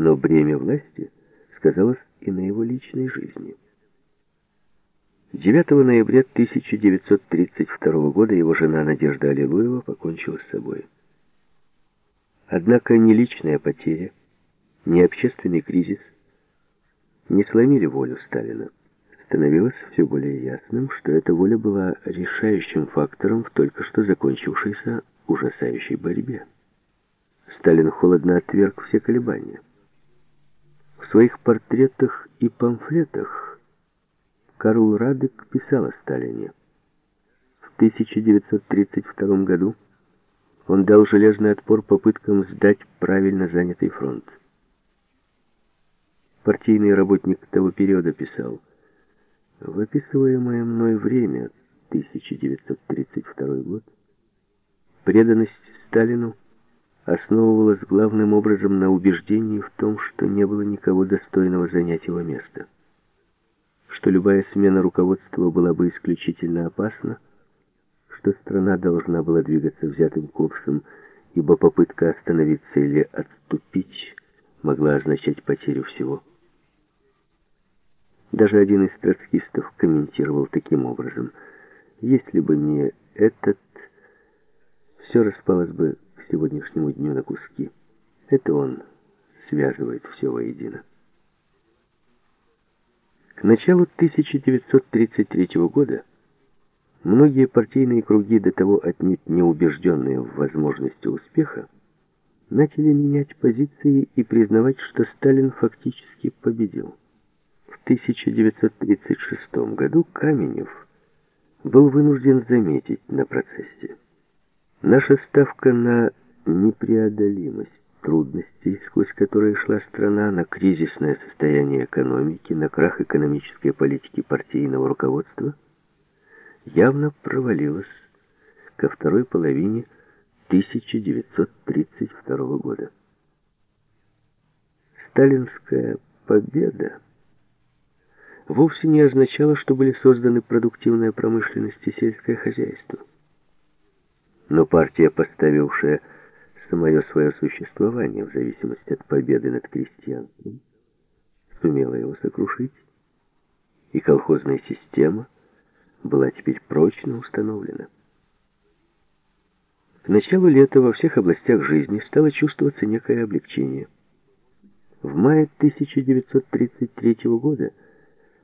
но бремя власти сказалось и на его личной жизни. 9 ноября 1932 года его жена Надежда Аллилуева покончила с собой. Однако ни личная потеря, ни общественный кризис не сломили волю Сталина. Становилось все более ясным, что эта воля была решающим фактором в только что закончившейся ужасающей борьбе. Сталин холодно отверг все колебания. Своих портретах и памфлетах Карл Радек писал о Сталине. В 1932 году он дал железный отпор попыткам сдать правильно занятый фронт. Партийный работник того периода писал, «В описываемое мной время, 1932 год, преданность Сталину основывалась главным образом на убеждении в том, что не было никого достойного занять его место, что любая смена руководства была бы исключительно опасна, что страна должна была двигаться взятым курсом, ибо попытка остановиться или отступить могла означать потерю всего. Даже один из троцкистов комментировал таким образом. Если бы не этот, все распалось бы сегодняшнему дню на куски. Это он связывает все воедино. К началу 1933 года многие партийные круги, до того отнюдь не убежденные в возможности успеха, начали менять позиции и признавать, что Сталин фактически победил. 1936 году Каменев был вынужден заметить на процессе. Наша ставка на непреодолимость трудностей, сквозь которые шла страна, на кризисное состояние экономики, на крах экономической политики партийного руководства, явно провалилась ко второй половине 1932 года. Сталинская победа вовсе не означало, что были созданы продуктивная промышленность и сельское хозяйство. Но партия, поставившая самое свое существование в зависимости от победы над крестьянством, сумела его сокрушить, и колхозная система была теперь прочно установлена. К началу лета во всех областях жизни стало чувствоваться некое облегчение. В мае 1933 года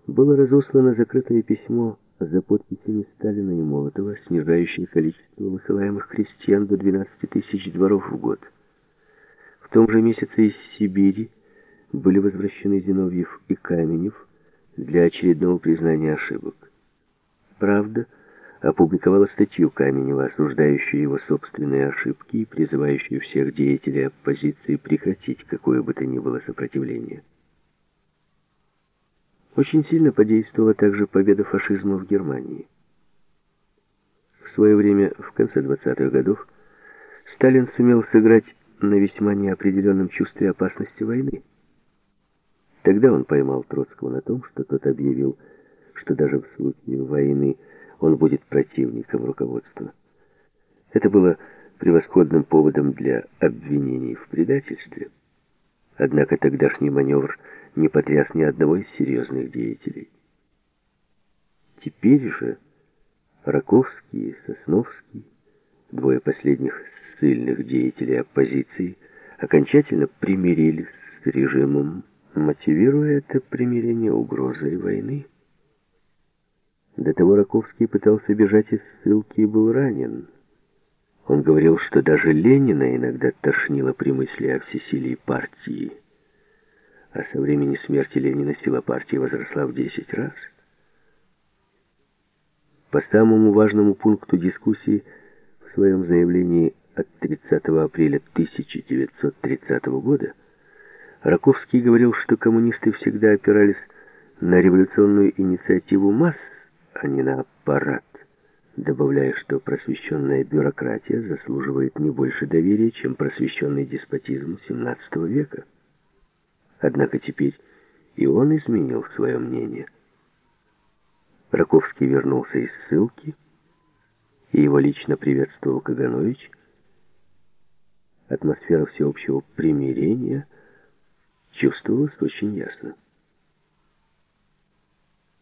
было разослано закрытое письмо за подписями Сталина и Молотова, снижающее количество высылаемых крестьян до 12 тысяч дворов в год. В том же месяце из Сибири были возвращены Зиновьев и Каменев для очередного признания ошибок. Правда, опубликовала статью Каменева, осуждающую его собственные ошибки и призывающую всех деятелей оппозиции прекратить какое бы то ни было сопротивление. Очень сильно подействовала также победа фашизма в Германии. В свое время, в конце 20-х годов, Сталин сумел сыграть на весьма неопределенном чувстве опасности войны. Тогда он поймал Троцкого на том, что тот объявил, что даже в случае войны он будет противником руководства. Это было превосходным поводом для обвинений в предательстве. Однако тогдашний маневр не потряс ни одного из серьезных деятелей. Теперь же Раковский и Сосновский, двое последних сильных деятелей оппозиции, окончательно примирились с режимом, мотивируя это примирение угрозой войны. До того Раковский пытался бежать из ссылки и был ранен. Он говорил, что даже Ленина иногда тошнило при мысли о всесилии партии. А со времени смерти Ленина сила партии возросла в 10 раз. По самому важному пункту дискуссии в своем заявлении от 30 апреля 1930 года Раковский говорил, что коммунисты всегда опирались на революционную инициативу масс, а не на аппарат добавляя, что просвещенная бюрократия заслуживает не больше доверия, чем просвещенный деспотизм XVII века. Однако теперь и он изменил свое мнение. Раковский вернулся из ссылки, и его лично приветствовал Каганович. Атмосфера всеобщего примирения чувствовалось очень ясно.